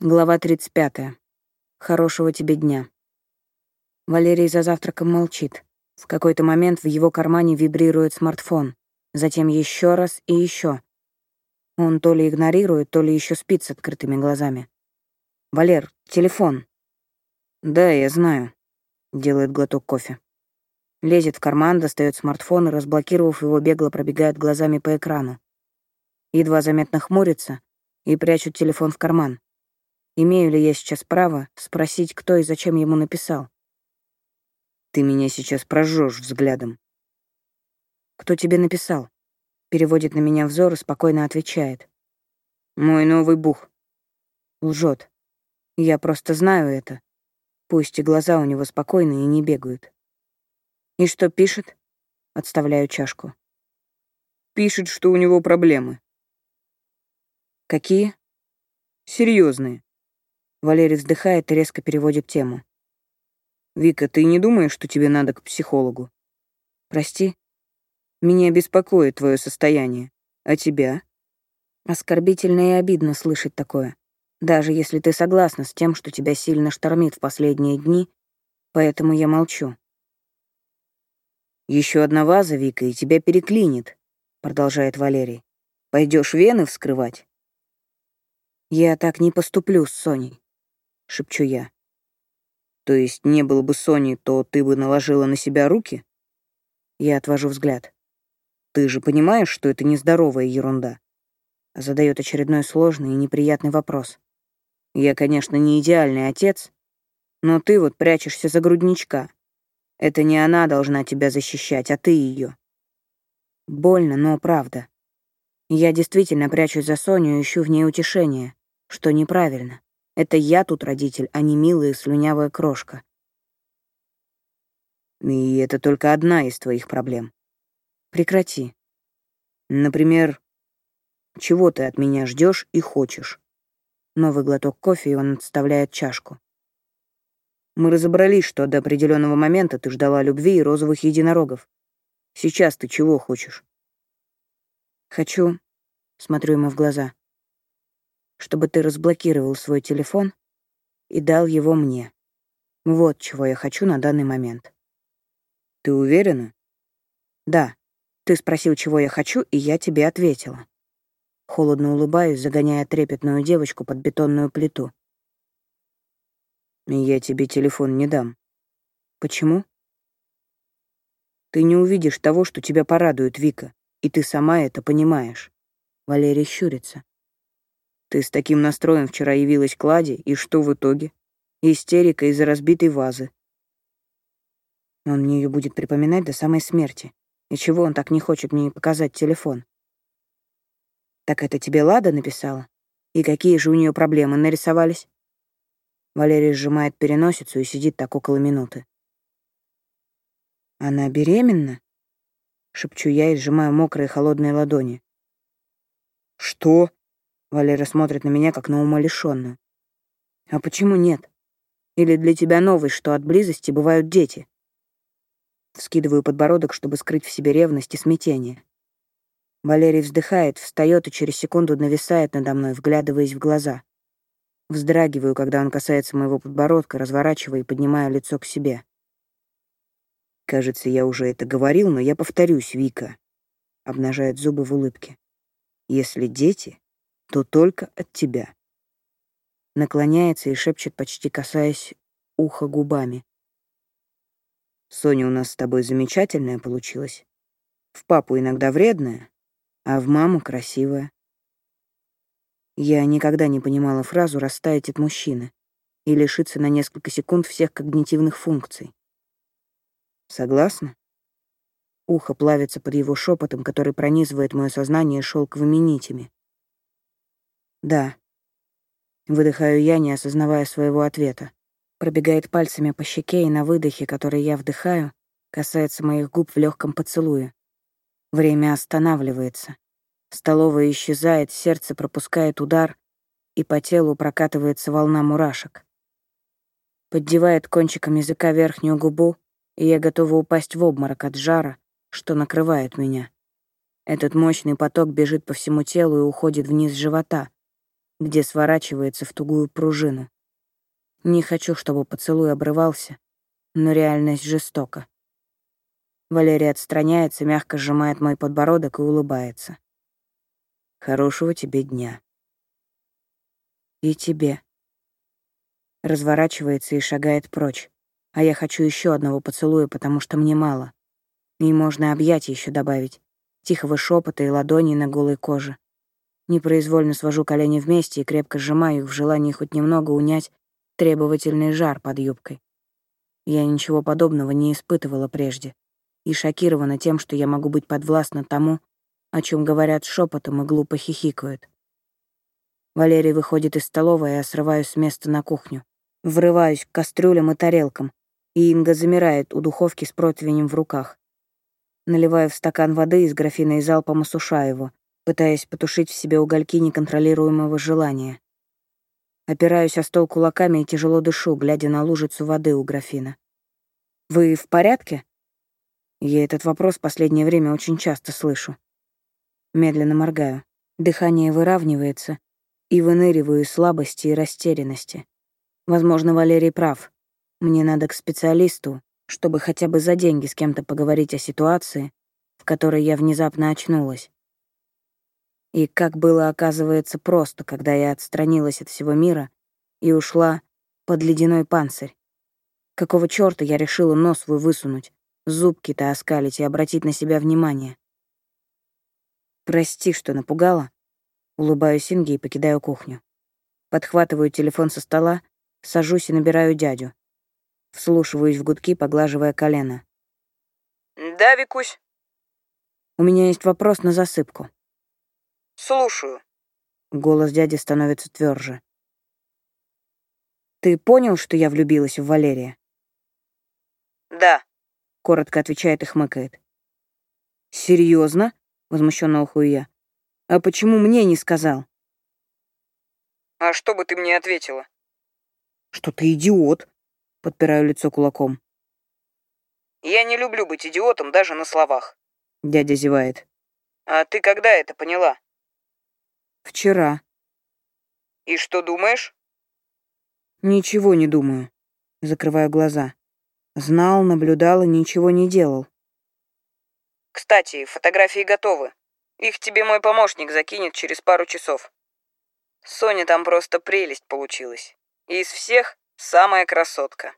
Глава 35. Хорошего тебе дня. Валерий за завтраком молчит. В какой-то момент в его кармане вибрирует смартфон. Затем еще раз и еще. Он то ли игнорирует, то ли еще спит с открытыми глазами. «Валер, телефон». «Да, я знаю», — делает глоток кофе. Лезет в карман, достает смартфон и, разблокировав его, бегло пробегает глазами по экрану. Едва заметно хмурится и прячет телефон в карман. Имею ли я сейчас право спросить, кто и зачем ему написал? Ты меня сейчас прожжешь взглядом. Кто тебе написал? Переводит на меня взор и спокойно отвечает. Мой новый бух. Лжет. Я просто знаю это. Пусть и глаза у него спокойные и не бегают. И что пишет? Отставляю чашку. Пишет, что у него проблемы. Какие? Серьезные. Валерий вздыхает и резко переводит тему. «Вика, ты не думаешь, что тебе надо к психологу?» «Прости. Меня беспокоит твое состояние. А тебя?» Оскорбительно и обидно слышать такое. Даже если ты согласна с тем, что тебя сильно штормит в последние дни, поэтому я молчу. Еще одна ваза, Вика, и тебя переклинит», — продолжает Валерий. Пойдешь вены вскрывать?» «Я так не поступлю с Соней. — шепчу я. «То есть не было бы Сони, то ты бы наложила на себя руки?» Я отвожу взгляд. «Ты же понимаешь, что это нездоровая ерунда?» Задает очередной сложный и неприятный вопрос. «Я, конечно, не идеальный отец, но ты вот прячешься за грудничка. Это не она должна тебя защищать, а ты ее. Больно, но правда. Я действительно прячусь за Соню и ищу в ней утешение, что неправильно. Это я тут родитель, а не милая слюнявая крошка. И это только одна из твоих проблем. Прекрати. Например, чего ты от меня ждешь и хочешь? Новый глоток кофе, и он отставляет чашку. Мы разобрались, что до определенного момента ты ждала любви и розовых единорогов. Сейчас ты чего хочешь? Хочу, смотрю ему в глаза, чтобы ты разблокировал свой телефон и дал его мне. Вот чего я хочу на данный момент. Ты уверена? Да. Ты спросил, чего я хочу, и я тебе ответила. Холодно улыбаюсь, загоняя трепетную девочку под бетонную плиту. Я тебе телефон не дам. Почему? Ты не увидишь того, что тебя порадует, Вика, и ты сама это понимаешь. Валерий щурится. Ты с таким настроем вчера явилась к Ладе, и что в итоге? Истерика из-за разбитой вазы. Он мне ее будет припоминать до самой смерти. И чего он так не хочет мне показать телефон? Так это тебе Лада написала? И какие же у нее проблемы нарисовались? Валерий сжимает переносицу и сидит так около минуты. «Она беременна?» — шепчу я и сжимаю мокрые холодные ладони. «Что?» Валера смотрит на меня, как на умалишённую. А почему нет? Или для тебя новость, что от близости бывают дети? Вскидываю подбородок, чтобы скрыть в себе ревность и смятение. Валерий вздыхает, встает и через секунду нависает надо мной, вглядываясь в глаза. Вздрагиваю, когда он касается моего подбородка, разворачивая и поднимая лицо к себе. «Кажется, я уже это говорил, но я повторюсь, Вика», — обнажает зубы в улыбке. «Если дети, то только от тебя. Наклоняется и шепчет, почти касаясь уха губами. Соня у нас с тобой замечательная получилась. В папу иногда вредная, а в маму красивая. Я никогда не понимала фразу «растаять от мужчины» и лишиться на несколько секунд всех когнитивных функций. Согласна? Ухо плавится под его шепотом, который пронизывает мое сознание шелковыми нитями. «Да». Выдыхаю я, не осознавая своего ответа. Пробегает пальцами по щеке, и на выдохе, который я вдыхаю, касается моих губ в легком поцелуе. Время останавливается. Столовая исчезает, сердце пропускает удар, и по телу прокатывается волна мурашек. Поддевает кончиком языка верхнюю губу, и я готова упасть в обморок от жара, что накрывает меня. Этот мощный поток бежит по всему телу и уходит вниз живота, где сворачивается в тугую пружину. Не хочу, чтобы поцелуй обрывался, но реальность жестока. Валерия отстраняется, мягко сжимает мой подбородок и улыбается. Хорошего тебе дня. И тебе. Разворачивается и шагает прочь. А я хочу еще одного поцелуя, потому что мне мало. И можно объять еще добавить. Тихого шепота и ладони на голой коже. Непроизвольно свожу колени вместе и крепко сжимаю их в желании хоть немного унять требовательный жар под юбкой. Я ничего подобного не испытывала прежде и шокирована тем, что я могу быть подвластна тому, о чем говорят шепотом и глупо хихикают. Валерий выходит из столовой, а я срываюсь с места на кухню. Врываюсь к кастрюлям и тарелкам, и Инга замирает у духовки с противнем в руках. Наливаю в стакан воды из графина и залпом осушаю его, пытаясь потушить в себе угольки неконтролируемого желания. Опираюсь о стол кулаками и тяжело дышу, глядя на лужицу воды у графина. «Вы в порядке?» Я этот вопрос в последнее время очень часто слышу. Медленно моргаю. Дыхание выравнивается, и выныриваю из слабости и растерянности. Возможно, Валерий прав. Мне надо к специалисту, чтобы хотя бы за деньги с кем-то поговорить о ситуации, в которой я внезапно очнулась. И как было, оказывается, просто, когда я отстранилась от всего мира и ушла под ледяной панцирь. Какого чёрта я решила нос свой высунуть, зубки-то оскалить и обратить на себя внимание? Прости, что напугала. Улыбаюсь Инге и покидаю кухню. Подхватываю телефон со стола, сажусь и набираю дядю. Вслушиваюсь в гудки, поглаживая колено. «Да, Викусь?» «У меня есть вопрос на засыпку». «Слушаю». Голос дяди становится тверже. «Ты понял, что я влюбилась в Валерия?» «Да», — коротко отвечает и хмыкает. «Серьезно?» — возмущенно ухую я. «А почему мне не сказал?» «А что бы ты мне ответила?» «Что ты идиот!» — подпираю лицо кулаком. «Я не люблю быть идиотом даже на словах», — дядя зевает. «А ты когда это поняла?» Вчера. И что думаешь? Ничего не думаю. Закрываю глаза. Знал, наблюдал и ничего не делал. Кстати, фотографии готовы. Их тебе мой помощник закинет через пару часов. Соня там просто прелесть получилась. И из всех самая красотка.